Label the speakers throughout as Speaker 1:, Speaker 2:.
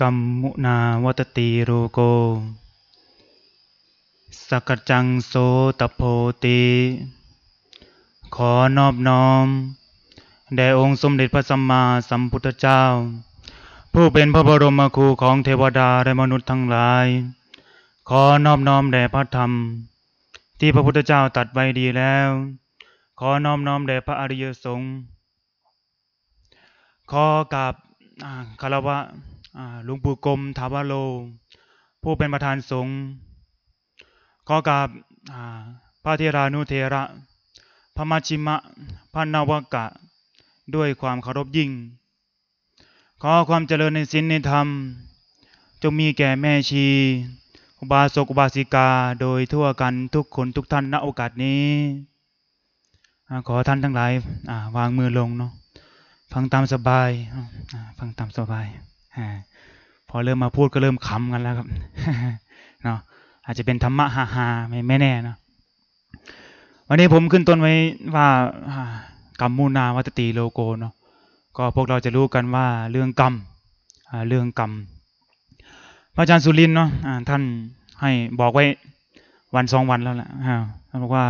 Speaker 1: กัมมุนาวัตติโรโก สกจังโสตโพติขอนอบน้อม แด่องค์สมเด็จพระสัมมาสัมพุทธเจ้า ผู้เป็นพระบรมครูของเทวดาและมนุษย์ทั้งหลาย ขอนอบน้อมแด่พระธรรม ที่พระพุทธเจ้าตัดไว้ดีแล้ว ขอนอบน้อมแด่พระอริยสงฆ์ ขอกราบคารวะ หลวงปู่กรมถาวโล ผู้เป็นประธานสงฆ์ขอกราบพระเทรานุเทระ พระมัชชิมะพระนวกะ ด้วยความเคารพยิ่ง ขอความเจริญในศีลในธรรม จงมีแก่แม่ชีอุบาสกอุบาสิกาโดยทั่วกันทุกคนทุกท่านณโอกาสนี้ ขอท่านทั้งหลายวางมือลงเนาะฟังตามสบายฟังตามสบาย พอเริ่มมาพูดก็เริ่มขำกันแล้วครับเนาะอาจจะเป็นธรรมะฮาฮาๆไม่ไม่แน่เนาะวันนี้ผมขึ้นต้นไว้ว่ากรรมมูนาวัตติโลโกเนาะก็พวกเราจะรู้กันว่าเรื่องกรรมเรื่องกรรมพระอาจารย์สุรินเนาะท่านให้บอกไว้วันสองวันแล้วแหละท่านบอกว่า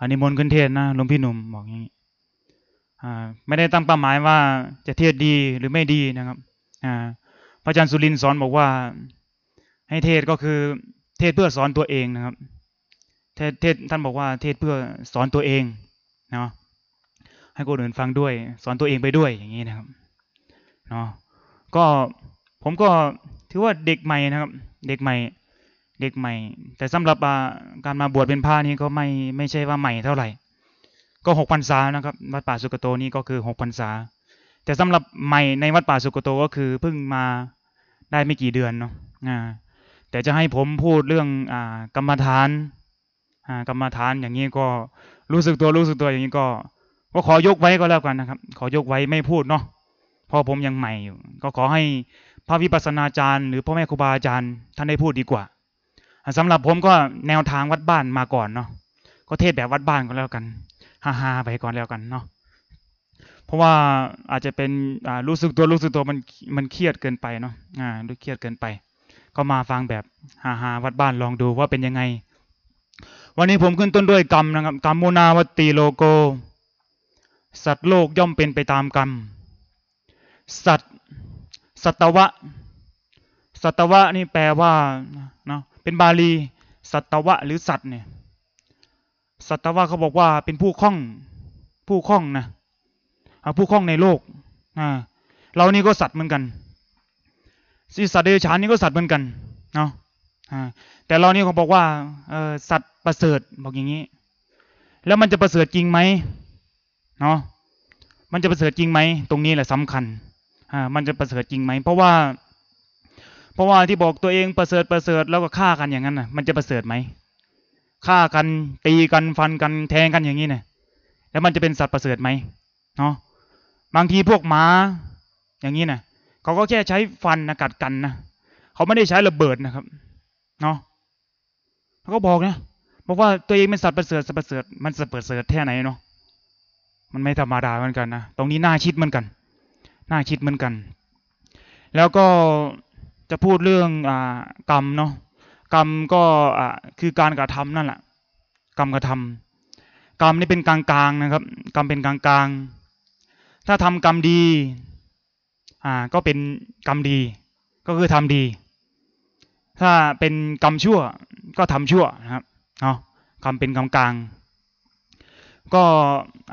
Speaker 1: อันนี้มนต์ขึ้นเทศน์นะหลวงพี่หนุ่มบอกอย่างนี้ไม่ได้ตั้งเป้าหมายว่าจะเทศดีหรือไม่ดีนะครับอ่า พระอาจารย์สุรินทร์สอนบอกว่า ให้เทศก็คือ เทศเพื่อสอนตัวเองนะครับ เทศเทศท่านบอกว่า เทศเพื่อสอนตัวเองเนาะให้คนอื่นฟังด้วย สอนตัวเองไปด้วยอย่างนี้นะครับเนาะก็ผมก็ถือว่าเด็กใหม่นะครับ เด็กใหม่ เด็กใหม่ แต่สำหรับการมาบวชเป็นพระนี่ก็ไม่ไม่ใช่ว่าใหม่เท่าไหร่ ก็หกพรรษานะครับวัดป่าสุกโตนี่ก็คือหกพรรษา แต่สำหรับใหม่ในวัดป่าสุกโตก็คือเพิ่งมาได้ไม่กี่เดือนเนาะแต่จะให้ผมพูดเรื่องอกรรมฐานกรรมฐานอย่างนี้ก็รู้สึกตัวรู้สึกตัวอย่างนี้ก็ ก็ขอยกไว้ก็แล้วกันนะครับ ขอยกไว้ไม่พูดเนาะเพราะผมยังใหม่อยู่ ก็ขอให้พระวิปัสสนาจารย์ หรือพ่อแม่ครูบาอาจารย์ท่านได้พูดดีกว่าอะสำหรับผมก็แนวทางวัดบ้านมาก่อนเนาะก็เทศแบบวัดบ้านก็แล้วกันฮ่าๆไปก่อนแล้วกันเนาะ ราะว่าอาจจะเป็นรู้สึกตัวรู้สึกตัวมันมันเครียดเกินไปเนาะอ่าดูเครียดเกินไป ก็มาฟังแบบฮ่าๆวัดบ้านลองดูว่าเป็นยังไง วันนี้ผมขึ้นต้นด้วยกรรมนะครับกรรมโมนาวตีโลโก สัตว์โลกย่อมเป็นไปตามกรรม สัตว์สัตวะ สัตวะนี่แปลว่าเนาะเป็นบาลี สัตวะหรือสัตว์เนี่ยสัตวะเขาบอกว่าเป็นผู้คล่องผู้คล่องนะ ผู้คล่องในโลกอ่าเรานี่ก็สัตว์เหมือนกันสิสัตว์เดรัจฉานนี่ก็สัตว์เหมือนกันเนาะแต่เรานี่เขาบอกว่าเอสัตว์ประเสริฐบอกอย่างนี้ แล้วมันจะประเสริฐจริงไหมเนาะมันจะประเสริฐจริงไหมตรงนี้แหละสำคัญอ่ามันจะประเสริฐจริงไหมเพราะว่า เพราะว่าที่บอกตัวเองประเสริฐประเสริฐแล้วก็ฆ่ากันอย่างนั้นน่ะ มันจะประเสริฐไหมฆ่ากันตีกันฟันกันแทงกันอย่างนี้เนี่ยแล้วมันจะเป็นสัตว์ประเสริฐไหมเนาะ บางทีพวกหมาอย่างนี้นะเขาก็แค่ใช้ฟันนะกัดกันนะเขาไม่ได้ใช้ระเบิดนะครับเนาะเขาก็บอกนะบอกว่าตัวเองเป็นสัตว์ประเสริฐสัตว์ประเสริฐมันสัตว์ประเสริฐแค่ไหนเนาะมันไม่ธรรมดาเหมือนกันนะตรงนี้น่าคิดเหมือนกันน่าคิดเหมือนกัน แล้วก็จะพูดเรื่องอากรรมเนาะกรรมก็อ่าคือการกระทำนั่นแหละกรรมกระทำกรรมนี่เป็นกลางๆนะครับ กรรมเป็นกลางๆ ถ้าทำกรรมดี อ่า ก็เป็นกรรมดี ก็คือทำดี ถ้าเป็นกรรมชั่ว ก็ทำชั่วนะครับเนาะกรรมเป็นกลางก็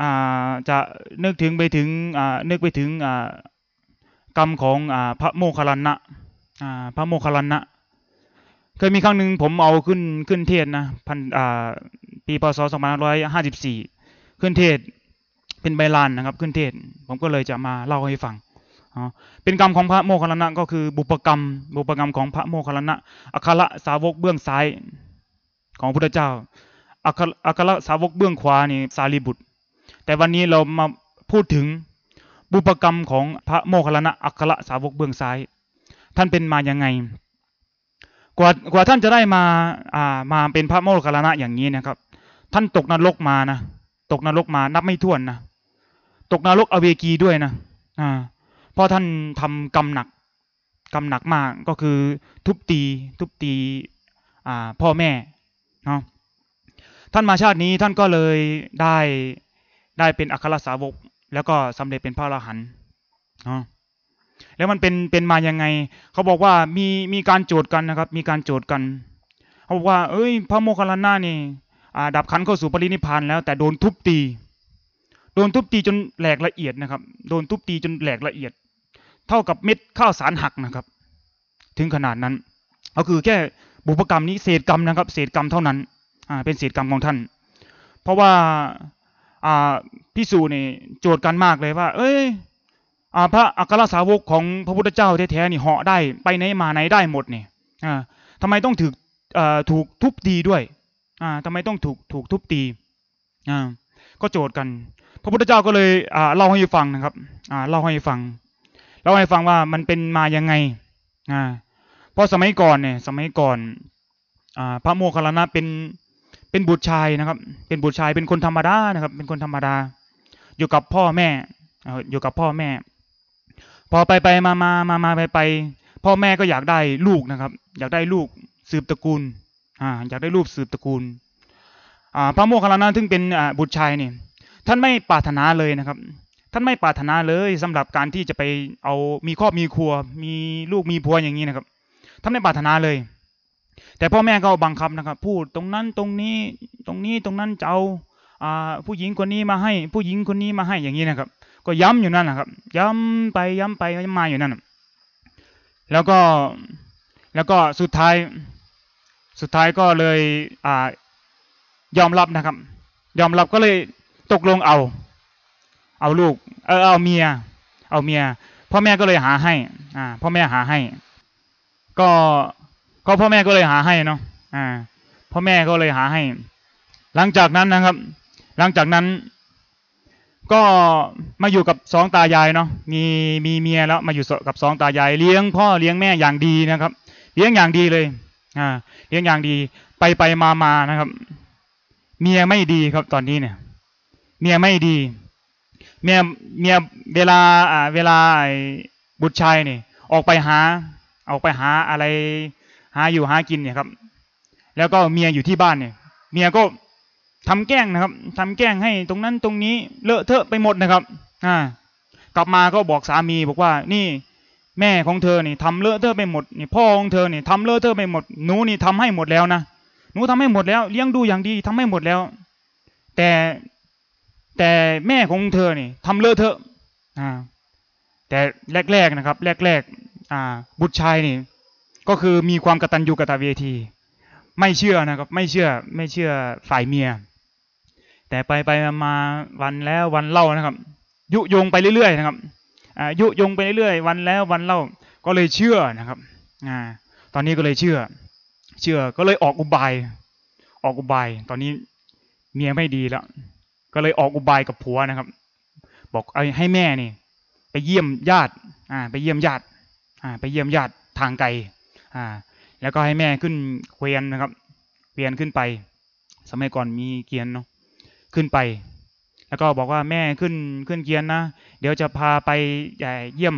Speaker 1: อ่าจะนึกถึงไปถึงอ่านึกไปถึงอ่ากรรมของอ่าพระโมคคัลลานะอ่าพระโมคคัลลานะเคยมีครั้งหนึ่งผมเอาขึ้นขึ้นเทศนะพันอ่าปีพศ2554ขึ้นเทศ เป็นใบลานนะครับ ขึ้นเทศ ผมก็เลยจะมาเล่าให้ฟังเป็นกรรมของพระโมคคัลลานะก็คือบุปกรรม บุปกรรมของพระโมคคัลลานะอัคระสาวกเบื้องซ้ายของพระพุทธเจ้าอัครอัครสาวกเบื้องขวานี่สารีบุตร แต่วันนี้เรามาพูดถึงบุปกรรมของพระโมคคัลลานะอัคระสาวกเบื้องซ้าย ท่านเป็นมาอยังไง กว่ากว่าท่านจะได้มาอ่ามาเป็นพระโมคคัลลานะอย่างนี้นะครับ ท่านตกนรกมานะตกนรกมานับไม่ถ้วนนะ ตกนรกอเวกีด้วยนะอ่าเพราะท่านทำกรรมหนักกรรมหนักมากก็คือทุบตี ทุบตีอ่าพ่อแม่เนาะท่านมาชาตินี้ท่านก็เลยได้ได้เป็นอัครสาวก แล้วก็สำเร็จเป็นพระอรหันต์เนาะแล้วมันเป็นเป็นมายังไง เขาบอกว่ามีมีการโจทย์กันนะครับ มีการโจทย์กัน เขาบอกว่า เอ้ย พระโมคคัลลานะนี่อ่าดับขันเข้าสู่ปรินิพพานแล้วแต่โดนทุบตี โดนทุบตีจนแหลกละเอียดนะครับ โดนทุบตีจนแหลกละเอียด เท่ากับเม็ดข้าวสารหักนะครับ ถึงขนาดนั้น ก็คือแค่บุพกรรมนี้เศษกรรมนะครับ เศษกรรมเท่านั้นอ่าเป็นเศษกรรมของท่าน เพราะว่าอ่าพิสูจน์นี่ยโจทย์กันมากเลยว่า เอ้ยอ่าพระอัครสาวกของพระพุทธเจ้าแท้ๆนี่เหาะได้ไปไหนมาไหนได้หมดเนี่อ่าทำไมต้องถูกอ่าถูกทุบตีด้วยอ่าทำไมต้องถูกถูกทุบตีอ่าก็โจทย์กัน พระพุทธเจ้าก็เลยอ่าเล่าให้ฟังนะครับอ่าเล่าให้ฟังเล่าให้ฟังว่ามันเป็นมายังไงอ่าเพราะสมัยก่อนเนี่ย สมัยก่อนอ่าพระโมคคัลลานะเป็นเป็นบุตรชายนะครับ เป็นบุตรชายเป็นคนธรรมดานะครับ เป็นคนธรรมดา อยู่กับพ่อแม่อ่ออยู่กับพ่อแม่ พอไปไปมามามามาไปไปพ่อแม่ก็อยากได้ลูกนะครับ อยากได้ลูกสืบตระกูลอ่าอยากได้ลูกสืบตระกูลอ่าพระโมคคัลลานะซึ่งเป็นอ่าบุตรชายเนี่ย ท่านไม่ปรารถนาเลยนะครับ ท่านไม่ปรารถนาเลยสำหรับการที่จะไปเอามีครอบมีครัว มีลูกมีผัวอย่างนี้นะครับ ท่านไม่ปรารถนาเลย แต่พ่อแม่ก็บังคับนะครับ พูดตรงนั้นตรงนี้ตรงนี้ตรงนั้นจะเอาผู้หญิงคนนี้มาให้ ผู้หญิงคนนี้มาให้อย่างนี้นะครับ ก็ย้ำอยู่นั่นนะครับ ย้ำไปย้ำไปย้ำมาอยู่นั่นแล้วก็แล้วก็สุดท้ายสุดท้ายก็เลยอยอมรับนะครับ ยอมรับก็เลย ตกลงเอา เอาลูก เออเอาเมีย เอาเมียพ่อแม่ก็เลยหาให้ อ่า พ่อแม่หาให้ ก็ก็พ่อแม่ก็เลยหาให้เนาะอ่า พ่อแม่ก็เลยหาให้ หลังจากนั้นนะครับ หลังจากนั้น ก็มาอยู่กับสองตายายเนาะมีมีเมียแล้วมาอยู่กับสองตายาย เลี้ยงพ่อเลี้ยงแม่อย่างดีนะครับ เลี้ยงอย่างดีเลย อ่า เลี้ยงอย่างดี ไปไปมามานะครับ เมียไม่ดีครับตอนนี้เนี่ย เมียไม่ดี เมียเมียเวลาอ่าเวลาบุตรชายเนี่ยออกไปหาออกไปหาอะไร หาอยู่หากินเนี่ยครับ แล้วก็เมียอยู่ที่บ้านเนี่ย เมียก็ทำแกล้งนะครับทำแกล้งให้ตรงนั้นตรงนี้เลอะเทอะไปหมดนะครับ อ่า กลับมาก็บอกสามีบอกว่านี่แม่ของเธอนี่ทำเลอะเทอะไปหมดนี่พ่อของเธอนี่ทำเลอะเทอะไปหมดหนูนี่ทำให้หมดแล้วนะหนูทำให้หมดแล้ว เลี้ยงดูอย่างดีทำให้หมดแล้ว แต่ แต่แม่ของเธอนี่ทำเลอะเทอะอ่าแต่แรกๆนะครับ แรกๆอ่าบุตรชายนี่ ก็คือมีความกตัญญูกตเวที ไม่เชื่อนะครับ ไม่เชื่อไม่เชื่อฝ่ายเมีย แต่ไปไปมามาวันแล้ววันเล่านะครับ ยุยงไปเรื่อยๆนะครับอ่ายุยงไปเรื่อยๆวันแล้ววันเล่าก็เลยเชื่อนะครับอ่าตอนนี้ก็เลยเชื่อ เชื่อก็เลยออกอุบาย ออกอุบาย ตอนนี้เมียไม่ดีแล้ว ก็เลยออกอุบายกับผัวนะครับ บอกไอ้ให้แม่นี่ ไปเยี่ยมญาติอ่าไปเยี่ยมญาติอ่าไปเยี่ยมญาติทางไกลอ่าแล้วก็ให้แม่ขึ้นเกวียนนะครับเกวียนขึ้นไป สมัยก่อนมีเกวียนเนาะขึ้นไป แล้วก็บอกว่าแม่ขึ้นขึ้นเกวียนนะเดี๋ยวจะพาไปเยี่ยม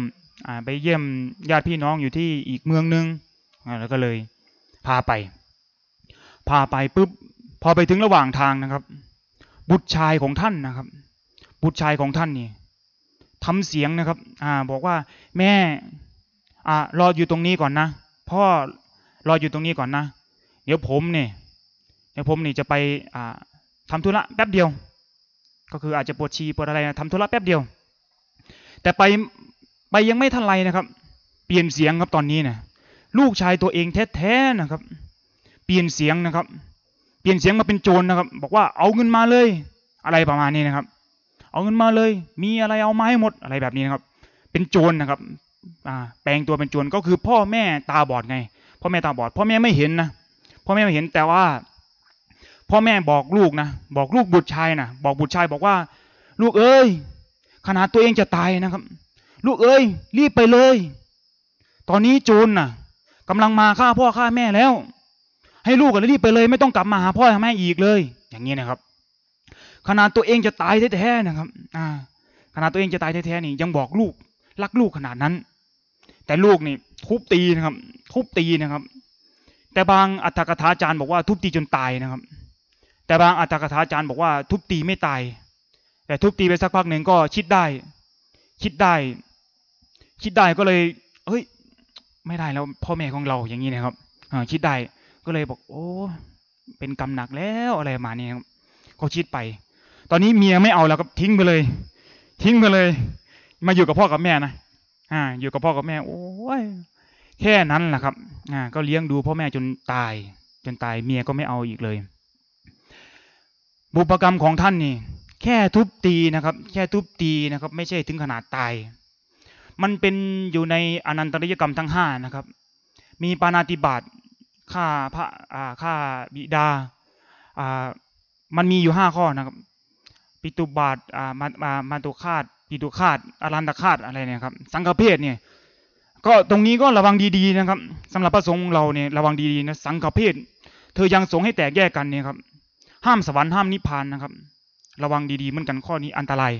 Speaker 1: อ่าไปเยี่ยมญาติพี่น้องอยู่ที่อีกเมืองนึงอ่าแล้วก็เลยพาไป พาไปปุ๊บพอไปถึงระหว่างทางนะครับ บุตรชายของท่านนะครับ บุตรชายของท่านนี่ทำเสียงนะครับ อ่า บอกว่าแม่ อ่ารออยู่ตรงนี้ก่อนนะพ่อรออยู่ตรงนี้ก่อนนะ เดี๋ยวผมเนี่ยเดี๋ยวผมนี่จะไปอ่าทำธุระแป๊บเดียว ก็คืออาจจะปวดชีปวดอะไรนะทำธุระแป๊บเดียว แต่ไปไปยังไม่ทันไรนะครับ เปลี่ยนเสียงครับตอนนี้เนี่ยลูกชายตัวเองแท้ๆนะครับ เปลี่ยนเสียงนะครับ เปลี่ยนเสียงมาเป็นโจรนะครับ บอกว่าเอาเงินมาเลย อะไรประมาณนี้นะครับ เอาเงินมาเลย มีอะไรเอามาให้หมดอะไรแบบนี้นะครับ เป็นโจรนะครับอ่าแปลงตัวเป็นโจรก็คือพ่อแม่ตาบอดไง พ่อแม่ตาบอด พ่อแม่ไม่เห็นนะพ่อแม่ไม่เห็นแต่ว่า พ่อแม่บอกลูกนะบอกลูกบุตรชายนะบอกบุตรชายบอกว่า ลูกเอ้ยขนาดตัวเองจะตายนะครับ ลูกเอ้ย รีบไปเลย ตอนนี้โจรน่ะกำลังมาฆ่าพ่อฆ่าแม่แล้ว ให้ลูกกันรีบไปเลย ไม่ต้องกลับมาหาพ่อหาแม่อีกเลย อย่างนี้นะครับ ขนาดตัวเองจะตายแท้ๆนะครับ อ่า ขนาดตัวเองจะตายแท้ๆนี่ ยังบอกลูกรักลูกขนาดนั้น แต่ลูกนี่ ทุบตีนะครับ ทุบตีนะครับ แต่บางอัตถกถาจารย์บอกว่าทุบตีจนตายนะครับ แต่บางอัตถกถาจารย์บอกว่า ทุบตีไม่ตาย แต่ทุบตีไปสักพักหนึ่งก็คิดได้ คิดได้ คิดได้ก็เลยเฮ้ย ไม่ได้แล้วพ่อแม่ของเราอย่างนี้นะครับอ่าคิดได้ ก็เลยบอก โอ้ เป็นกรรมหนักแล้วอะไรมาณนี้ครับก็คิดไป ตอนนี้เมียไม่เอาแล้วก็ทิ้งไปเลย ทิ้งไปเลย มาอยู่กับพ่อกับแม่นะอ่า อยู่กับพ่อกับแม่ โอ้ยแค่นั้นแหละครับ อ่า ก็เลี้ยงดูพ่อแม่จนตาย จนตายเมียก็ไม่เอาอีกเลย บุพกรรมของท่านนี่ แค่ทุบตีนะครับ แค่ทุบตีนะครับ ไม่ใช่ถึงขนาดตาย มันเป็นอยู่ในอนันตริยกรรมทั้งห้านะครับ มีปานาติบาต ฆ่าพระอ่าฆ่าบิดาอ่ามันมีอยู่ห้าข้อนะครับ ปิตุบาทอ่ามามามาตุคาตปิตุคาตอารันตคาตอะไรเนี่ยครับ สังฆเพศเนี่ย ก็ตรงนี้ก็ระวังดีๆนะครับสำหรับพระสงฆ์เราเนี่ยระวังดีๆนะ สังฆเพศ เธอยังสงให้แตกแยกกันเนี่ยครับ ห้ามสวรรค์ห้ามนิพพานนะครับ ระวังดีๆเหมือนกันข้อนี้อันตราย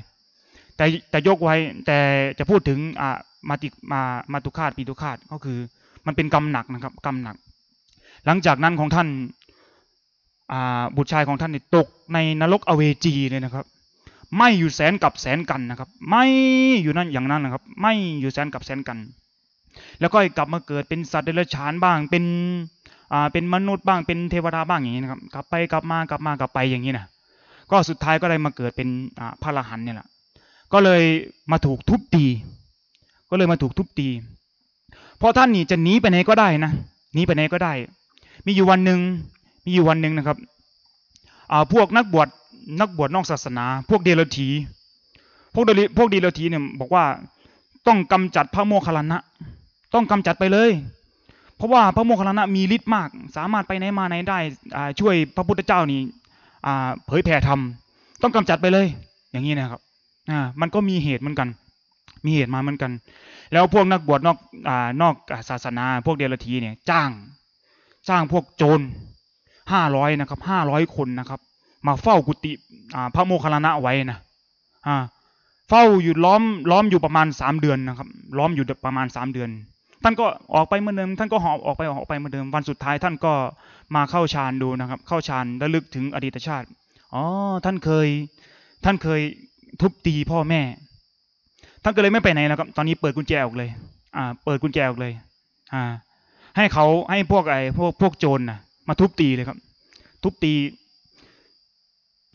Speaker 1: แต่แต่ยกไว้แต่จะพูดถึงอ่ามาติมามาตุคาตปิตุคาตก็คือมันเป็นกรรมหนักนะครับ กรรมหนัก หลังจากนั้นของท่านาบุตรชายของท่านเนี่ยตกในนรกอเวจีเลยนะครับ ไม่อยู่แสนกับแสนกันนะครับ ไม่อยู่นั่นอย่างนั้นนะครับ ไม่อยู่แสนกับแสนกัน แล้วก็กลับมาเกิดเป็นสัตว์เดรัจฉานบ้าง เป็นอ่าเป็นมนุษย์บ้างเป็นเทวดาบ้างอย่างนี้นะครับกลับไปกลับมากลับมากลับไปอย่างนี้นะก็สุดท้ายก็ได้มาเกิดเป็นอ่าพระรหันเนี่ยแหละก็เลยมาถูกทุบตี ก็เลยมาถูกทุบตี เพราะท่านนี่จะหนีไปไหนก็ได้นะหนีไปไหนก็ได้ มีอยู่วันหนึ่งมีอยู่วันหนึ่งนะครับพวกนักบวชนักบวชนอกศาสนา พวกเดรัจฉีพวกเดรัจพวกเดรัจฉีเนี่ยบอกว่าต้องกำจัดพระโมคคัลลานะ ต้องกำจัดไปเลย เพราะว่าพระโมคคัลลานะมีฤทธิ์มาก สามารถไปไหนมาไหนได้ช่วยพระพุทธเจ้านี่เผยแผ่ธรรมต้องกำจัดไปเลย อย่างนี้นะครับมันก็มีเหตุเหมือนกัน มีเหตุมาเหมือนกัน แล้วพวกนักบวชนอกอนอกศาสนา พวกเดรัจฉีเนี่ยจ้าง จ้างพวกโจรห้าร้อยนะครับห้าร้อยคนนะครับ มาเฝ้ากุฏิพระโมคคัลลานะไว้นะเฝ้าอยู่ล้อมล้อมอยู่ประมาณสามเดือนนะครับ ล้อมอยู่ประมาณสามเดือน ท่านก็ออกไปเหมือนเดิม ท่านก็หอบออกไปออกไปเหมือนเดิม วันสุดท้ายท่านก็มาเข้าฌานดูนะครับ เข้าฌานระลึกถึงอดีตชาติอ๋อท่านเคย ท่านเคยทุบตีพ่อแม่ ท่านก็เลยไม่ไปไหนแล้วครับ ตอนนี้เปิดกุญแจออกเลย อ่า เปิดกุญแจออกเลย อ่า ให้เขาให้พวกไอ้พวกพวกโจรนะมาทุบตีเลยครับ ทุบตี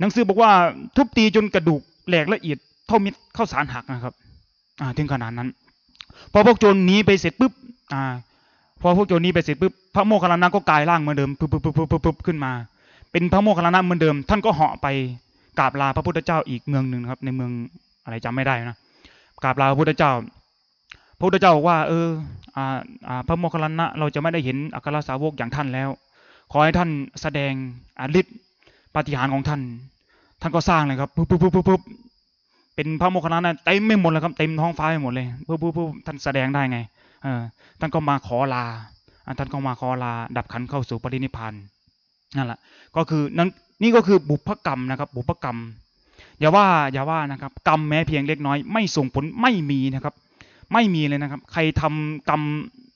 Speaker 1: หนังสือบอกว่า ทุบตีจนกระดูกแหลกละเอียดเท่าม็ดข้าสารหักนะครับ อ่า ถึงขนาดนั้น พอพวกโจรหนีไปเสร็จปุ๊บ อ่า พอพวกโจรหนีไปเสร็จปุ๊บพระโมคคัลลานะก็กลายร่างเหมือนเดิมปุ๊บปุ๊บปุ๊บปุ๊บปุ๊บขึ้นมา เป็นพระโมคคัลลานะเหมือนเดิม ท่านก็เหาะไปกราบลาพระพุทธเจ้าอีกเมืองหนึ่งครับ ในเมืองอะไรจำไม่ได้นะกราบลาพระพุทธเจ้า พระพุทธเจ้าบอกว่า เอออพระโมคคัลลานะเราจะไม่ได้เห็นอัครสาวกอย่างท่านแล้ว ขอให้ท่านแสดงอฤทธิ์ปาฏิหาริย์ของท่าน ท่านก็สร้างเลยครับปุ๊บปุ๊บปุ๊บปุ๊บเป็นพระโมคคัลลานะเต็มไม่หมดเลยครับเต็มท้องฟ้าไปหมดเลยปุ๊บปุ๊บปุ๊บท่านแสดงได้ไงเออท่านก็มาขอลาท่านก็มาขอลา ดับขันเข้าสู่ปรินิพานนั่นแหละก็คือนั่นนี่ก็คือบุพกรรมนะครับ บุพกรรมอย่าว่าอย่าว่านะครับ กรรมแม้เพียงเล็กน้อย ไม่ส่งผลไม่มีนะครับ ไม่มีเลยนะครับ ใครทำกรรม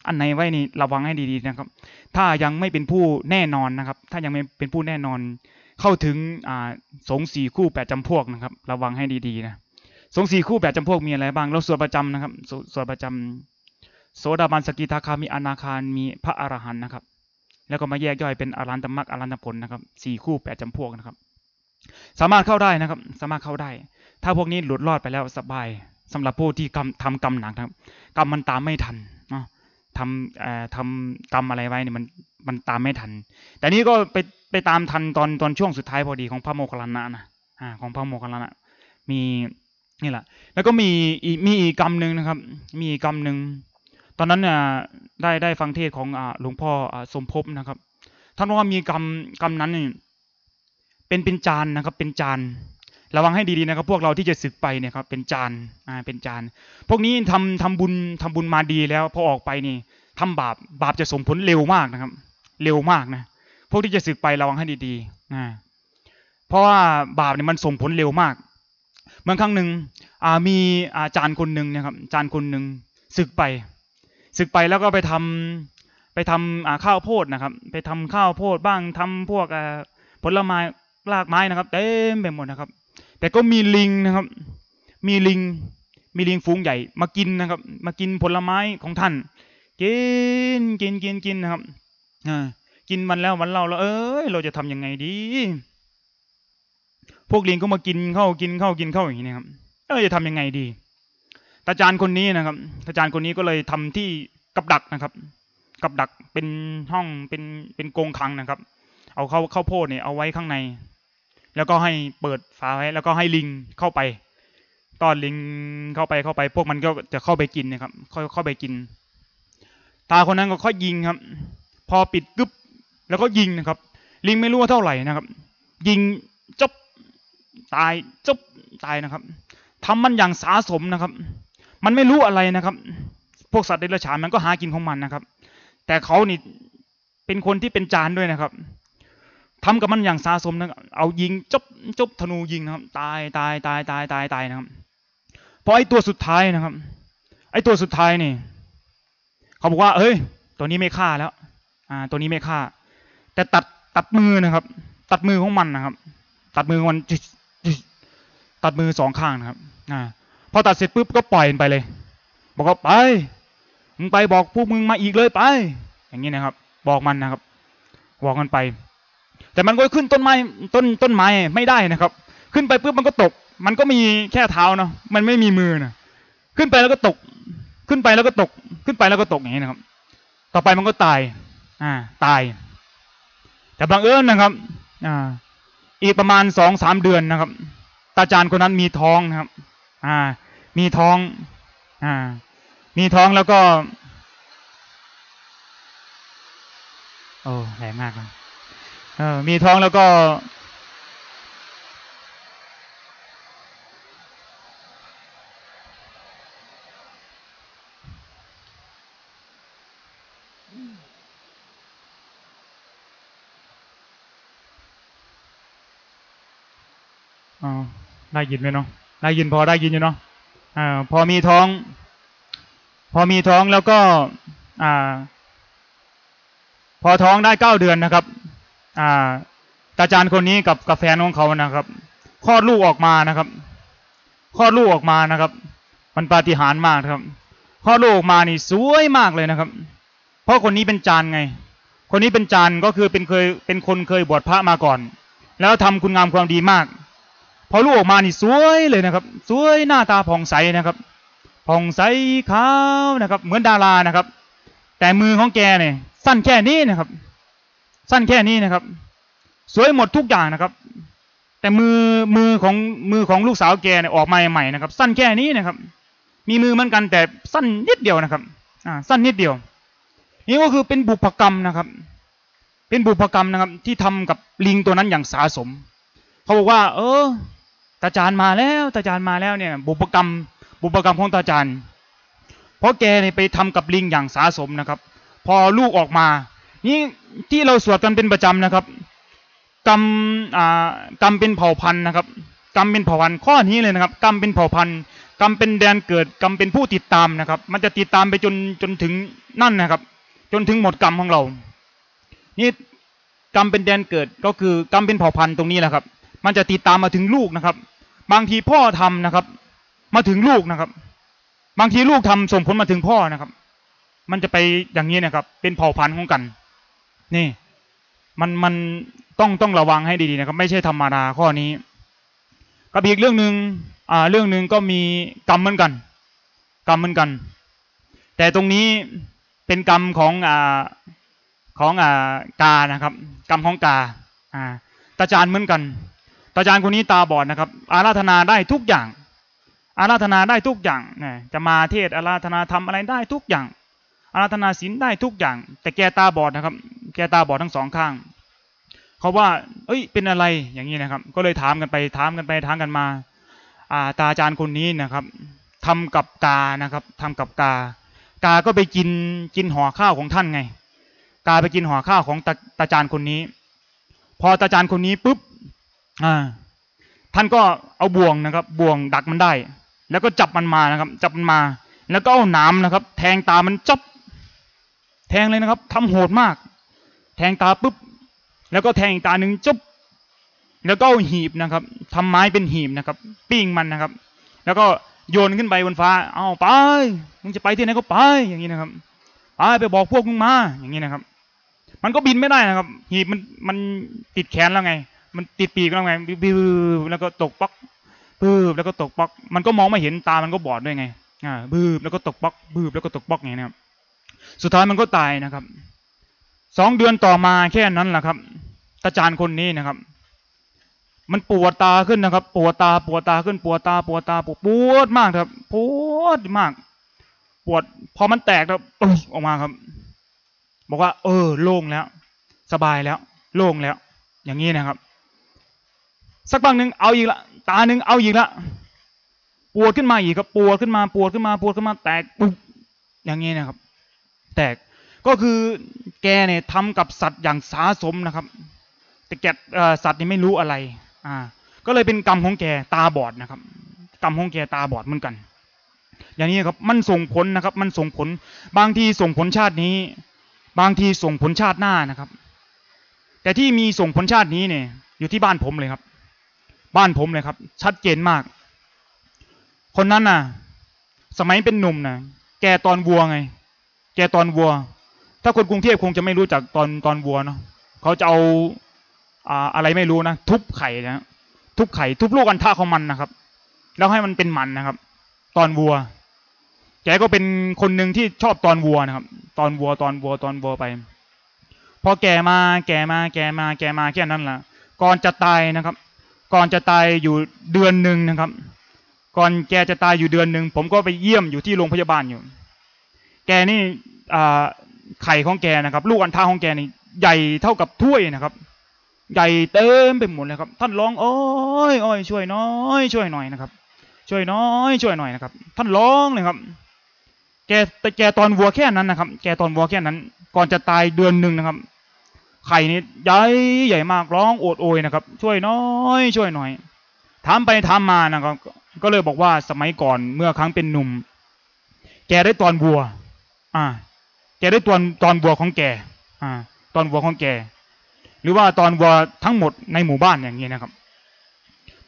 Speaker 1: อันไหนไว้นี่ระวังให้ดีๆนะครับ ถ้ายังไม่เป็นผู้แน่นอนนะครับ ถ้ายังไม่เป็นผู้แน่นอน เข้าถึงอ่าสงสี่คู่แปดจำพวกนะครับ ระวังให้ดีๆนะสงสี่คู่แปดจำพวกมีอะไรบ้าง เราสวดประจำนะครับสสวดประจำโสดาบันสกิทาคามีอนาคารมีพระอรหันต์นะครับ แล้วก็มาแยกย่อยเป็นอรันตมรรคอรันตผลนะครับสี่คู่แปดจำพวกนะครับ สามารถเข้าได้นะครับ สามารถเข้าได้ ถ้าพวกนี้หลุดรอดไปแล้วสบาย สำหรับผู้ที่กรรมทำกรรมหนักครับ กรรมมันตามไม่ทันเนาะทำเอ่อทำกรรมอะไรไว้เนี่ยมันมันตามไม่ทัน แต่นี้ก็ไปไปตามทันตอนตอนช่วงสุดท้ายพอดีของพระโมคคัลลานะนะอ่าของพระโมคคัลลานะมีนี่แหละ แล้วก็มีมีอีกกรรมหนึ่งนะครับ มีกรรมหนึ่งตอนนั้นเนี่ยได้ได้ฟังเทศของหลวงพ่อสมภพนะครับท่านบอกว่ามีกรรมกรรมนั้นนี่เป็นเป็นจานนะครับ เป็นจาน ระวังให้ดีๆนะครับ พวกเราที่จะศึกไปเนี่ยครับเป็นจานอ่าเป็นจานพวกนี้ทำทำบุญทำบุญมาดีแล้วพอออกไปนี่ทำบาปบาปจะส่งผลเร็วมากนะครับ เร็วมากนะพวกที่จะศึกไประวังให้ดีๆนะเพราะว่าบาปเนี่ยมันส่งผลเร็วมากบางครั้งหนึ่งอ่ามีอาจารย์คนหนึ่งนะครับอาจารย์คนหนึ่งศึกไปศึกไปแล้วก็ไปทำไปทำอ่าข้าวโพดนะครับ ไปทำข้าวโพดบ้างทำพวกอ่าผลไม้รากไม้นะครับเต็มไปหมดนะครับ แต่ก็มีลิงนะครับ มีลิง มีลิงฝูงใหญ่ มากินนะครับ มากินผลไม้ของท่าน กินกินกินกินนะครับอกินวันแล้ววันเล่าแล้วเอ้ยเราจะทำยังไงดี พวกลิงก็มากินเข้ากินเข้ากินเข้าอย่างนี้นะครับเออจะทำยังไงดีตาจารย์คนนี้นะครับตาจารย์คนนี้ก็เลยทำที่กับดักนะครับ กับดักเป็นห้องเป็นเป็นกรงขังนะครับ เอาเข้าเข้าโพดเนี่ยเอาไว้ข้างใน แล้วก็ให้เปิดฝาไว้แล้วก็ให้ลิงเข้าไปตอนลิงเข้าไปเข้าไป พวกมันก็จะเข้าไปกินนะครับเข้าเข้าไปกิน ตาคนนั้นก็ค่อยยิงครับ พอปิดกึบแล้วก็ยิงนะครับ ลิงไม่รู้ว่าเท่าไหร่นะครับ ยิงจบตายจบตายนะครับทำมันอย่างสาสมนะครับ มันไม่รู้อะไรนะครับ พวกสัตว์เดรัจฉานมันก็หากินของมันนะครับ แต่เขานี่เป็นคนที่เป็นจานด้วยนะครับ ทำกับมันอย่างสาสมนะครับเอายิงจบจบธนูยิงนะครับ ตายตายตายตายตายตายนะครับพอไอ้ตัวสุดท้ายนะครับ ไอ้ตัวสุดท้ายนี่ เขาบอกว่าเฮ้ย ตัวนี้ไม่ฆ่าแล้ว อ่า ตัวนี้ไม่ฆ่า แต่ตัดตัดมือนะครับ ตัดมือของมันนะครับ ตัดมือของมันตัดมือสองข้างนะครับ อ่า พอตัดเสร็จปุ๊บก็ปล่อยมันไปเลย บอกว่าไปมึงไปบอกพวกมึงมาอีกเลยไป อย่างนี้นะครับ บอกมันนะครับ บอกมันไป แต่มันก็ขึ้นต้นไม้ต้นต้นไม้ไม่ได้นะครับ ขึ้นไปปุ๊บมันก็ตก มันก็มีแค่เท้าเนาะมันไม่มีมือนะขึ้นไปแล้วก็ตก ขึ้นไปแล้วก็ตก ขึ้นไปแล้วก็ตกอย่างนี้นะครับ ต่อไปมันก็ตาย อ่า ตาย แต่บังเอิญนะครับ อ่า อีกประมาณสองสามเดือนนะครับ ตาจารย์คนนั้นมีท้องนะครับ อ่า มีท้อง อ่า มีท้องแล้วก็ โอ้แรงมากนะเออ มีท้องแล้วก็ อ๋อ ได้ยินไหมเนาะ ได้ยินพอได้ยินอยู่เนาะ อ่า พอมีท้อง พอมีท้องแล้วก็ อ่า พอท้องได้เก้าเดือนนะครับ อ่าตาจารย์คนนี้กับกับแฟนของเขานะครับคลอดลูกออกมานะครับคลอดลูกออกมานะครับ มันปาฏิหาริย์มากครับคลอดลูกออกมานี่สวยมากเลยนะครับ เพราะคนนี้เป็นจานไง คนนี้เป็นจานก็คือเป็นเคยเป็นคนเคยบวชพระมาก่อน แล้วทำคุณงามความดีมาก พอลูกออกมานี่สวยเลยนะครับ สวยหน้าตาผ่องใสนะครับผ่องใสขาวนะครับ เหมือนดารานะครับ แต่มือของแกเนี่ยสั้นแค่นี้นะครับ สั้นแค่นี้นะครับ สวยหมดทุกอย่างนะครับ แต่มือมือของมือของลูกสาวแกเนี่ยออกมาใหม่นะครับ สั้นแค่นี้นะครับ มีมือเหมือนกันแต่สั้นนิดเดียวนะครับ อ่า สั้นนิดเดียว นี่ก็คือเป็นบุพกรรมนะครับ เป็นบุพกรรมนะครับ ที่ทำกับลิงตัวนั้นอย่างสาสม เขาบอกว่า เออตาจานมาแล้วตาจานมาแล้วเนี่ย บุพกรรม บุพกรรมของตาจานเพราะแกเนี่ยไปทำกับลิงอย่างสาสมนะครับ พอลูกออกมา นี่ที่เราสวดกันเป็นประจำนะครับ กรรมอ่ากรรมเป็นเผ่าพันธุ์นะครับ กรรมเป็นเผ่าพันธุ์ข้อนี้เลยนะครับ กรรมเป็นเผ่าพันธุ์กรรมเป็นแดนเกิดกรรมเป็นผู้ติดตามนะครับ มันจะติดตามไปจนจนถึงนั่นนะครับ จนถึงหมดกรรมของเรา นี่กรรมเป็นแดนเกิดก็คือกรรมเป็นเผ่าพันธุ์ตรงนี้แหละครับ มันจะติดตามมาถึงลูกนะครับ บางทีพ่อทำนะครับ มาถึงลูกนะครับ บางทีลูกทำส่งผลมาถึงพ่อนะครับ มันจะไปอย่างนี้นะครับ เป็นเผ่าพันธุ์ของกัน นี่ มันมันต้องต้องระวังให้ดีๆนะครับ ไม่ใช่ธรรมดาข้อนี้กับอีกเรื่องหนึ่งอ่าเรื่องหนึ่งก็มีกรรมเหมือนกัน กรรมเหมือนกัน แต่ตรงนี้เป็นกรรมของอ่าของอ่ากานะครับ กรรมของกาอ่าตาจารย์เหมือนกันตาจารย์คนนี้ตาบอดนะครับ อาราธนาได้ทุกอย่าง อาราธนาได้ทุกอย่างนะจะมาเทศอาราธนาทำอะไรได้ทุกอย่าง อาราธนาศีลได้ทุกอย่าง แต่แกตาบอดนะครับ แกตาบอดทั้งสองข้างเขาว่า เอ้ย เป็นอะไรอย่างนี้นะครับ ก็เลยถามกันไปถามกันไปถามกันมา อ่า ตาอาจารย์คนนี้นะครับทำกับกานะครับทำกับกา กาก็ไปกินกินห่อข้าวของท่านไง กาไปกินห่อข้าวของตาตาจารย์คนนี้ พอตาจารย์คนนี้ปุ๊บอ่า ท่านก็เอาบ่วงนะครับ บ่วงดักมันได้ แล้วก็จับมันมานะครับ จับมันมา แล้วก็เอาหนามนะครับ แทงตามันจับแทงเลยนะครับทำโหดมาก แทงตาปุ๊บ แล้วก็แทงอีกตาหนึ่งจุ๊บแล้วก็หีบนะครับทำไม้เป็นหีบนะครับ ปิ้งมันนะครับ แล้วก็โยนขึ้นไปบนฟ้า เอาไปมึงจะไปที่ไหนก็ไปอย่างนี้นะครับไปไปบอกพวกมึงมาอย่างนี้นะครับ มันก็บินไม่ได้นะครับ หีบมันมันติดแขนแล้วไง มันติดปีกแล้วไงบิวแล้วก็ตกป๊อกบืบแล้วก็ตกป๊อก มันก็มองไม่เห็นตามันก็บอดด้วยไงอ่าบืบแล้วก็ตกป๊อกบืบแล้วก็ตกป๊อกไงนะครับ สุดท้ายมันก็ตายนะครับ สองเดือนต่อมาแค่นั้นแหละครับตาจารย์คนนี้นะครับ มันปวดตาขึ้นนะครับ ปวดตา ปวดตาขึ้น ปวดตา ปวดตาปวดปวดมากครับ ปวดมาก ปวด พอมันแตกแล้วออกมาครับ บอกว่า เออ โล่งแล้ว สบายแล้ว โล่งแล้ว อย่างนี้นะครับ สักพักหนึ่งเอาอีกละตาหนึ่งเอาอีกละปวดขึ้นมาอีกครับ ปวดขึ้นมา ปวดขึ้นมา ปวดขึ้นมา แตกปุ๊บอย่างนี้นะครับ แตก ก็คือแกเนี่ยทำกับสัตว์อย่างสาสมนะครับ แต่แกสัตว์นี่ไม่รู้อะไร อ่า ก็เลยเป็นกรรมของแกตาบอดนะครับ กรรมของแกตาบอดเหมือนกัน อย่างนี้ครับมันส่งผลนะครับ มันส่งผล บางทีส่งผลชาตินี้ บางทีส่งผลชาติหน้านะครับ แต่ที่มีส่งผลชาตินี้เนี่ย อยู่ที่บ้านผมเลยครับ บ้านผมเลยครับ ชัดเจนมาก คนนั้นน่ะ สมัยเป็นหนุ่มน่ะ แกตอนวัวไง แกตอนวัว ถ้าคนกรุงเทพคงจะไม่รู้จักตอนตอนวัวเนาะเขาจะเอาอะไรไม่รู้นะทุบไข่นะทุบไข่ทุบลูกอันท่าของมันนะครับ แล้วให้มันเป็นมันนะครับ ตอนวัว แกก็เป็นคนหนึ่งที่ชอบตอนวัวนะครับ ตอนวัวตอนวัวตอนวัวไป พอแกมาแกมาแกมาแกมาแค่นั้นแหละก่อนจะตายนะครับ ก่อนจะตายอยู่เดือนหนึ่งนะครับ ก่อนแกจะตายอยู่เดือนหนึ่งผมก็ไปเยี่ยมอยู่ที่โรงพยาบาลอยู่ แกนี่อ่า ไข่ของแกนะครับ ลูกอันท่าของแกนี่ใหญ่เท่ากับถ้วยนะครับ ใหญ่เต็มไปหมดเลยครับ ท่านร้องโอ้ยโอ้ยช่วยน้อย ช่วยหน่อยนะครับ ช่วยน้อย ช่วยหน่อยนะครับ ท่านร้องเลยครับ แกแต่แกตอนวัวแค่นั้นนะครับ แกตอนวัวแค่นั้น ก่อนจะตายเดือนหนึ่งนะครับ ไข่นี่ใหญ่ใหญ่มากร้องโอดโอยนะครับ ช่วยน้อย ช่วยหน่อยถามไปถามมานะครับ ก็เลยบอกว่าสมัยก่อนเมื่อครั้งเป็นหนุ่ม แกได้ตอนวัว อ่า แกได้ตอนตอนวัวของแกอ่า ตอนวัวของแก หรือว่าตอนวัวทั้งหมดในหมู่บ้านอย่างนี้นะครับ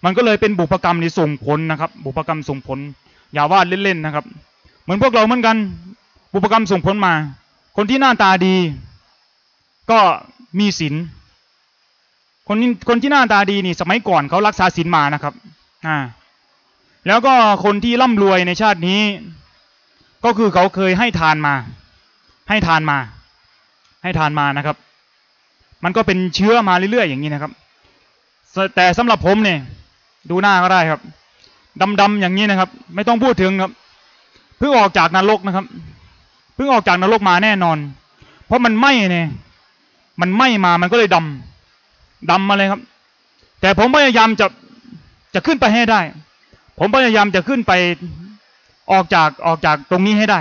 Speaker 1: มันก็เลยเป็นบุพกรรมที่ส่งผลนะครับ บุพกรรมส่งผล อย่าว่าเล่นๆนะครับ เหมือนพวกเราเหมือนกัน บุพกรรมส่งผลมา คนที่หน้าตาดี ก็มีศีลคนคนที่หน้าตาดีนี่สมัยก่อนเขารักษาศีลมานะครับ อ่า แล้วก็คนที่ร่ำรวยในชาตินี้ ก็คือเขาเคยให้ทานมา ให้ทานมา ให้ทานมานะครับ มันก็เป็นเชื้อมาเรื่อยๆอย่างนี้นะครับ แต่สำหรับผมเนี่ยดูหน้าก็ได้ครับ ดำๆอย่างนี้นะครับ ไม่ต้องพูดถึงครับเพิ่งออกจากนรกนะครับเพิ่งออกจากนรกมาแน่นอน เพราะมันไหม้เนี่ยมันไหม้มามันก็เลยดำดำมาเลยครับ แต่ผมพยายามจะจะขึ้นไปให้ได้ ผมพยายามจะขึ้นไปออกจากออกจากตรงนี้ให้ได้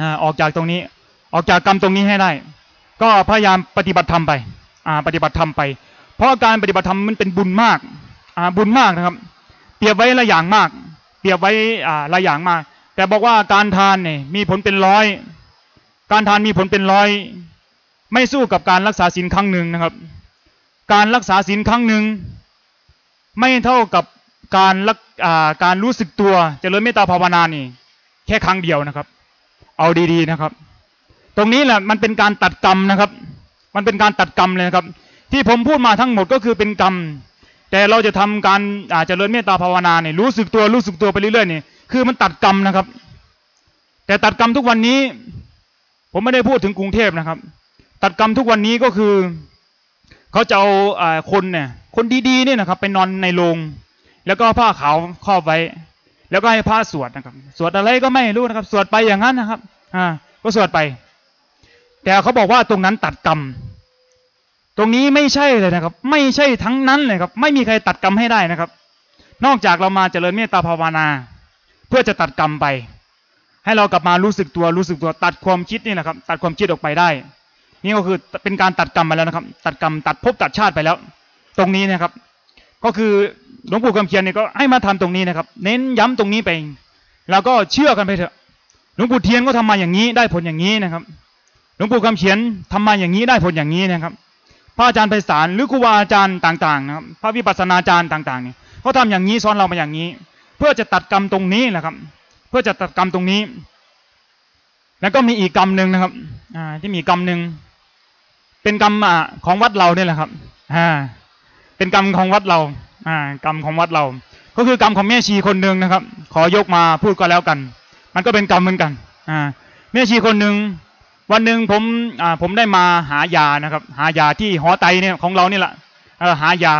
Speaker 1: อ่าออกจากตรงนี้ ออกจากกรรมตรงนี้ให้ได้ ก็พยายามปฏิบัติธรรมไปอ่าปฏิบัติธรรมไป เพราะการปฏิบัติธรรมมันเป็นบุญมากอ่าบุญมากนะครับ เปรียบไว้ละอย่างมาก เปรียบไว้อ่าละอย่างมาก แต่บอกว่าการทานเนี่ยมีผลเป็นร้อย การทานมีผลเป็นร้อย ไม่สู้กับการรักษาศีลครั้งหนึ่งนะครับ การรักษาศีลครั้งหนึ่งไม่เท่ากับการรักอ่าการรู้สึกตัวจเจริญเมตตาภาวนานี่แค่ครั้งเดียวนะครับ เอาดีๆนะครับ รงนี้แหละมันเป็นการตัดกรรมนะครับ มันเป็นการตัดกรรมเลยนะครับ ที่ผมพูดมาทั้งหมดก็คือเป็นกรรม แต่เราจะทำการอาจจะเริญเมตตาภาวนาเนี่ยรู้สึกตัวรู้สึกตัวไปเรื่อยๆนี่คือมันตัดกรรมนะครับ แต่ตัดกรรมทุกวันนี้ ผมไม่ได้พูดถึงกรุงเทพนะครับ ตัดกรรมทุกวันนี้ก็คือเขาจะเอาคนเนี่ยคนดีๆเนี่ยนะครับ ไปนอนในโรงแล้วก็ผ้าขาวครอบไว้ แล้วก็ให้ผ้าสวดนะครับ สวดอะไรก็ไม่รู้นะครับ สวดไปอย่างนั้นนะครับ อ่า ก็สวดไป แต่เขาบอกว่าตรงนั้นตัดกรรม ตรงนี้ไม่ใช่เลยนะครับ ไม่ใช่ทั้งนั้นเลยครับ ไม่มีใครตัดกรรมให้ได้นะครับ นอกจากเรามาเจริญเมตตาภาวนา เพื่อจะตัดกรรมไป ให้เรากลับมารู้สึกตัวรู้สึกตัวตัดความคิดนี่นะครับ ตัดความคิดออกไปได้ นี่ก็คือเป็นการตัดกรรมไปแล้วนะครับ ตัดกรรมตัดภพตัดชาติไปแล้ว ตรงนี้นะครับ ก็คือหลวงปู่คำเขียนเนี่ยก็ให้มาทำตรงนี้นะครับ เน้นย้ำตรงนี้ไป แล้วก็เชื่อกันไปเถอะหลวงปู่เทียนก็ทำมาอย่างนี้ได้ผลอย่างนี้นะครับ ลวงปู่คำเขียนทำมาอย่างนี้ได้ผลอย่างนี้นะครับ พระอาจารย์ไพศาลหรือครูบาอาจารย์ต่างๆนะครับพระวิปัสสนาจารย์ต่างๆเนี่ยเขาทำอย่างนี้สอนเรามาอย่างนี้ เพื่อจะตัดกรรมตรงนี้แหละครับ เพื่อจะตัดกรรมตรงนี้ แล้วก็มีอีกกรรมหนึ่งนะครับอ่าที่มีกรรมหนึ่งเป็นกรรมอ่าของวัดเราเนี่ยแหละครับอ่าเป็นกรรมของวัดเราอ่ากรรมของวัดเรา ก็คือกรรมของแม่ชีคนหนึ่งนะครับ ขอยกมาพูดก็แล้วกัน มันก็เป็นกรรมเหมือนกันอ่าแม่ชีคนหนึ่ง วันหนึ่งผมอ่าผมได้มาหายานะครับ หายาที่หอไตเนี่ยของเรานี่แหละหายา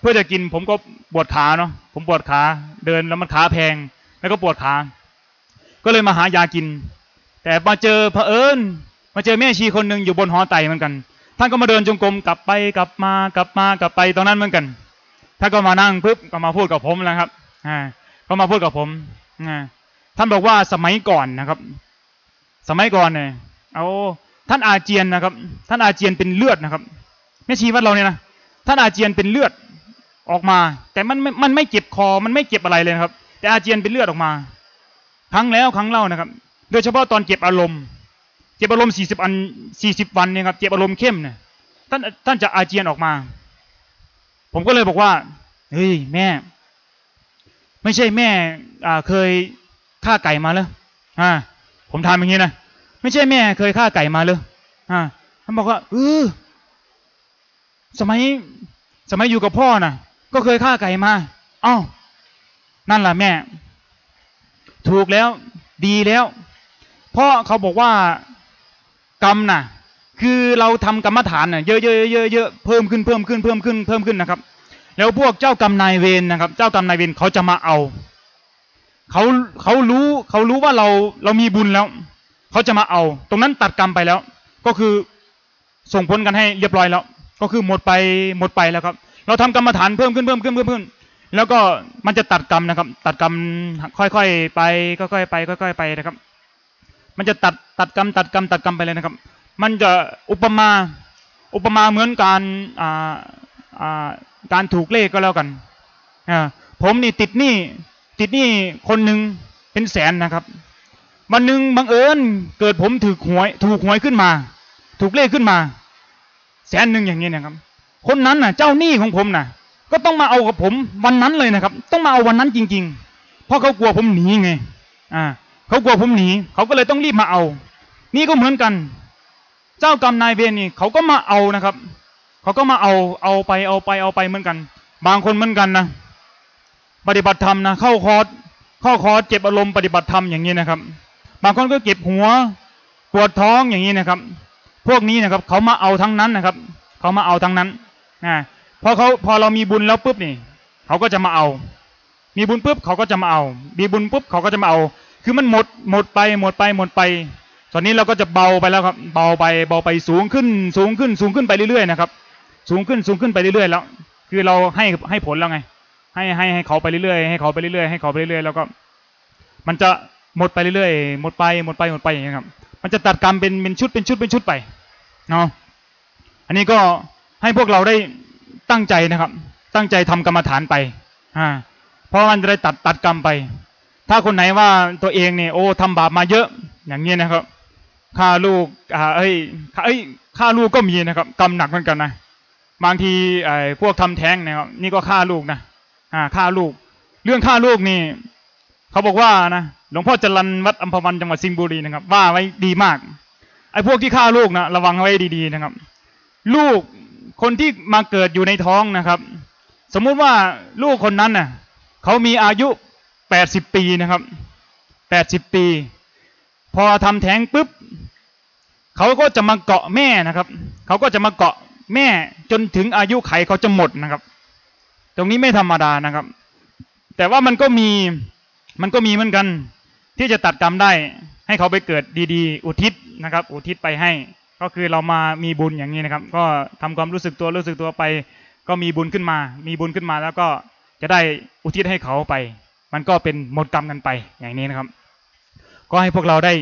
Speaker 1: เพื่อจะกินผมก็ปวดขาเนาะผมปวดขาเดินแล้วมันขาแพง แล้วก็ปวดขา ก็เลยมาหายากิน แต่มาเจอเผอิญมาเจอแม่ชีคนหนึ่งอยู่บนหอไตเหมือนกัน ท่านก็มาเดินจงกรมกลับไปกลับมากลับมากลับไปตรงนั้นเหมือนกันท่านก็มานั่งปุ๊บก็มาพูดกับผมแล้วครับอ่าก็มาพูดกับผมอ่าท่านบอกว่าสมัยก่อนนะครับ สมัยก่อนเนี่ย เอาท่านอาเจียนนะครับ ท่านอาเจียนเป็นเลือดนะครับแม่ชีวัดเราเนี่ยนะท่านอาเจียนเป็นเลือดออกมา แต่มันไม่มันไม่เจ็บคอมันไม่เจ็บอะไรเลยครับ แต่อาเจียนเป็นเลือดออกมา ครั้งแล้วครั้งเล่านะครับ โดยเฉพาะตอนเจ็บอารมณ์เจ็บอารมณ์สี่สิบอันสี่สิบวันเนี่ยครับเจ็บอารมณ์เข้มเนี่ยท่านท่านจะอาเจียนออกมา ผมก็เลยบอกว่าเฮ้ยแม่ ไม่ใช่แม่อ่าเคยฆ่าไก่มาเลยอ่าผมทำอย่างนี้นะ ไม่ใช่แม่เคยฆ่าไก่มาเลยอ่าท่านบอกว่าเออสมัย สมัยอยู่กับพ่อน่ะ ก็เคยฆ่าไก่มาเอ้านั่นแหละแม่ ถูกแล้ว ดีแล้วเพราะเขาบอกว่ากรรมน่ะ คือเราทำกรรมฐานน่ะเยอะเยอะๆเยอะๆเพิ่มขึ้นเพิ่มขึ้นเพิ่มขึ้นเพิ่มขึ้นนะครับ แล้วพวกเจ้ากรรมนายเวรนะครับ เจ้ากรรมนายเวรเขาจะมาเอาเขาเขารู้เขารู้ว่าเราเรามีบุญแล้ว เขาจะมาเอา ตรงนั้นตัดกรรมไปแล้ว ก็คือส่งผลกันให้เรียบร้อยแล้ว ก็คือหมดไปหมดไปแล้วครับ เราทำกรรมฐานเพิ่มขึ้นเพิ่มขึ้นเพิ่มขึ้น แล้วก็มันจะตัดกรรมนะครับ ตัดกรรมค่อยๆไปค่อยๆไปค่อยๆไปนะครับ มันจะตัดตัดกรรมตัดกรรมตัดกรรมไปเลยนะครับ มันจะอุปมาอุปมาเหมือนการอ่าอ่าการถูกเลขก็แล้วกันอ่าผมนี่ติดหนี้ติดหนี้คนหนึ่งเป็นแสนนะครับ วันหนึ่งบังเอิญเกิดผมถูกหวย ถูกหวยขึ้นมา ถูกเลขขึ้นมา แสนหนึ่งอย่างนี้นะครับ คนนั้นน่ะ เจ้าหนี้ของผมน่ะ ก็ต้องมาเอากับผมวันนั้นเลยนะครับ ต้องมาเอาวันนั้นจริง ๆ เพราะเขากลัวผมหนีไง อ่าเขากลัวผมหนีเขาก็เลยต้องรีบมาเอา นี่ก็เหมือนกัน เจ้ากรรมนายเวรนี่เขาก็มาเอานะครับเขาก็มาเอาเอาไปเอาไปเอาไปเหมือนกัน บางคนเหมือนกันนะปฏิบัติธรรมนะเข้าคอร์สเข้าคอร์สเจ็บอารมณ์ปฏิบัติธรรมอย่างนี้นะครับ บางคนก็เก็บหัว ปวดท้องอย่างนี้นะครับ พวกนี้นะครับเขามาเอาทั้งนั้นนะครับ เขามาเอาทั้งนั้นนะพอเขาพอเรามีบุญแล้วปุ๊บนี่ เขาก็จะมาเอา มีบุญปุ๊บเขาก็จะมาเอา มีบุญปุ๊บเขาก็จะมาเอา คือมันหมดหมดไปหมดไปหมดไปตอนนี้เราก็จะเบาไปแล้วครับ เบาไปเบาไปสูงขึ้น สูงขึ้นสูงขึ้นไปเรื่อยๆนะครับ สูงขึ้นสูงขึ้นไปเรื่อยๆแล้ว คือเราให้ให้ผลแล้วไง ให้ให้ให้เขาไปเรื่อยๆให้เขาไปเรื่อยๆให้เขาไปเรื่อยๆแล้วก็ มันจะ หมดไปเรื่อยๆหมดไปหมดไปหมดไปอย่างเงี้ยครับ มันจะตัดกรรมเป็นเป็นชุดเป็นชุดเป็นชุดไปเนาะอันนี้ก็ให้พวกเราได้ตั้งใจนะครับ ตั้งใจทำกรรมฐานไปอ่าเพราะมันจะได้ตัดตัดกรรมไป ถ้าคนไหนว่าตัวเองเนี่ยโอ้ทำบาปมาเยอะอย่างเงี้ยนะครับฆ่าลูกอ่าเอ้ยเอ้ยฆ่าลูกก็มีนะครับ กรรมหนักเหมือนกันนะบางทีไอ้พวกทำแท้งนะครับนี่ก็ฆ่าลูกนะอ่าฆ่าลูก เรื่องฆ่าลูกนี่ เขาบอกว่านะหลวงพ่อจรันวัดอัมพวันจังหวัดสิงห์บุรีนะครับ ว่าไว้ดีมาก ไอ้พวกที่ฆ่าลูกนะระวังไว้ดีๆนะครับ ลูกคนที่มาเกิดอยู่ในท้องนะครับ สมมุติว่าลูกคนนั้นน่ะเขามีอายุแปดสิบปีนะครับแปดสิบปี พอทำแท้งปุ๊บเขาก็จะมาเกาะแม่นะครับ เขาก็จะมาเกาะแม่จนถึงอายุไขเขาจะหมดนะครับ ตรงนี้ไม่ธรรมดานะครับ แต่ว่ามันก็มี มันก็มีเหมือนกัน ที่จะตัดกรรมได้ ให้เขาไปเกิดดีๆ อุทิศนะครับ อุทิศไปให้ ก็คือเรามามีบุญอย่างนี้นะครับ ก็ทำความรู้สึกตัวรู้สึกตัวไป ก็มีบุญขึ้นมา มีบุญขึ้นมาแล้วก็จะได้อุทิศให้เขาไป มันก็เป็นหมดกรรมกันไปอย่างนี้นะครับ ก็ให้พวกเราได้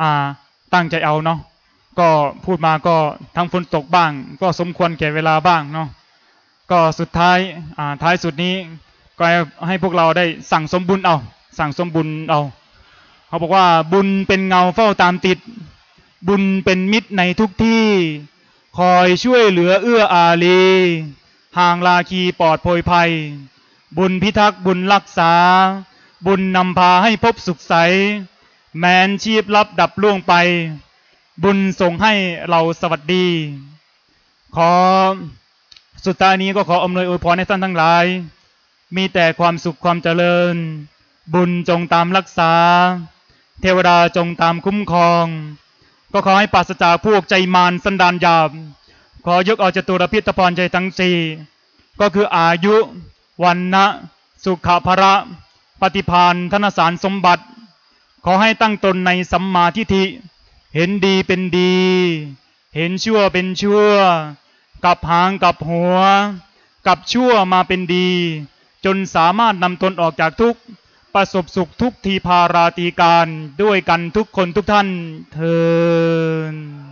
Speaker 1: อ่าตั้งใจเอาเนาะก็พูดมาก็ทั้งฝนตกบ้าง ก็สมควรแก่เวลาบ้างเนาะก็สุดท้ายอ่าท้ายสุดนี้ก็ให้พวกเราได้สั่งสมบุญเอา สั่งสมบุญเอาเขาบอกว่าบุญเป็นเงาเฝ้าตามติด บุญเป็นมิตรในทุกที่ คอยช่วยเหลือเอื้ออารีห่างลาคีปลอดโพยภัย บุญพิทักษ์บุญรักษา บุญนำพาให้พบสุขใส แม้นชีพลับดับล่วงไป บุญส่งให้เราสวัสดี ขอสุดท้ายนี้ก็ขออำนวยอวยพรให้ท่านทั้งหลาย มีแต่ความสุขความเจริญ บุญจงตามรักษา เทวดาจงตามคุ้มครอง ก็ขอให้ปราศจากพวกใจมารสันดานหยาบ ขอยกเอาจตุรพิธพรใจทั้งสี่ก็คืออายุวันนะสุขภระ ปฏิพานธนสารสมบัติ ขอให้ตั้งตนในสัมมาทิฏฐิ เห็นดีเป็นดี เห็นชั่วเป็นชั่วกลับหางกลับหัวกลับชั่วมาเป็นดี จนสามารถนำตนออกจากทุกข์ ประสบสุขทุกทีพาราตีการด้วยกันทุกคนทุกท่านเทิน